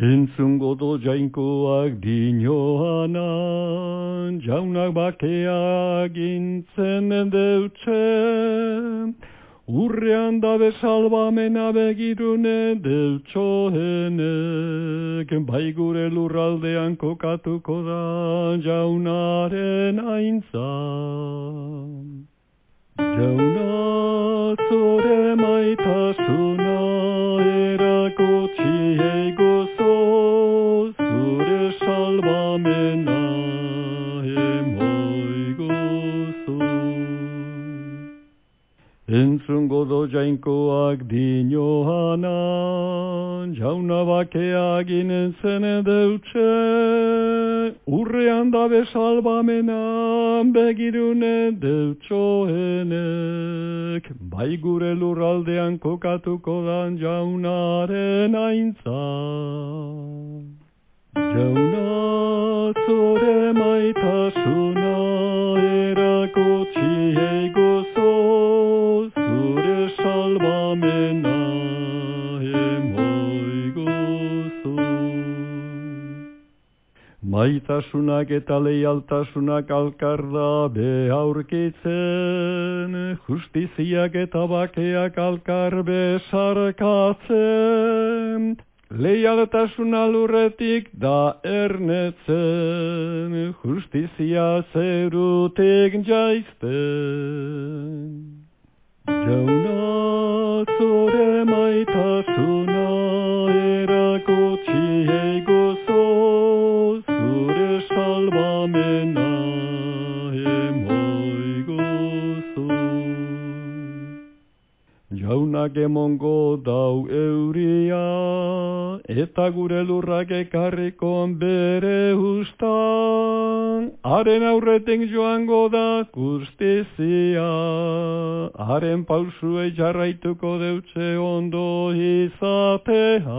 Entzungo do jainkoak dinoanan, jaunak bakeak gintzen deutxe, urrean dabe salbamena begirune deutxoenek, bai gure lurraldean kokatuko da jaunaren aintzan. Jauna zore maitasuna Entzungo do jainkoak dinoanan, jauna bakeak inen zen deutxe, urrean dabe salbamenan begirune deutxoenek, bai gure lurraldean kokatuko dan jaunaren aintzan. Jauna zore maitasuna erakotsi egozo zure salbamena emoigozo. Maitasunak eta leialtasunak alkarda behaurkitzen, justiziak eta bakeak alkar besarkatzen, Leialtasuna lurretik da ernetzen, justizia zerutik jaizten. Emongo dau euria, eta gure lurrak ekarrikon bere ustan. Haren aurretik joango da justizia, haren pausue jarraituko deutze ondo izatea.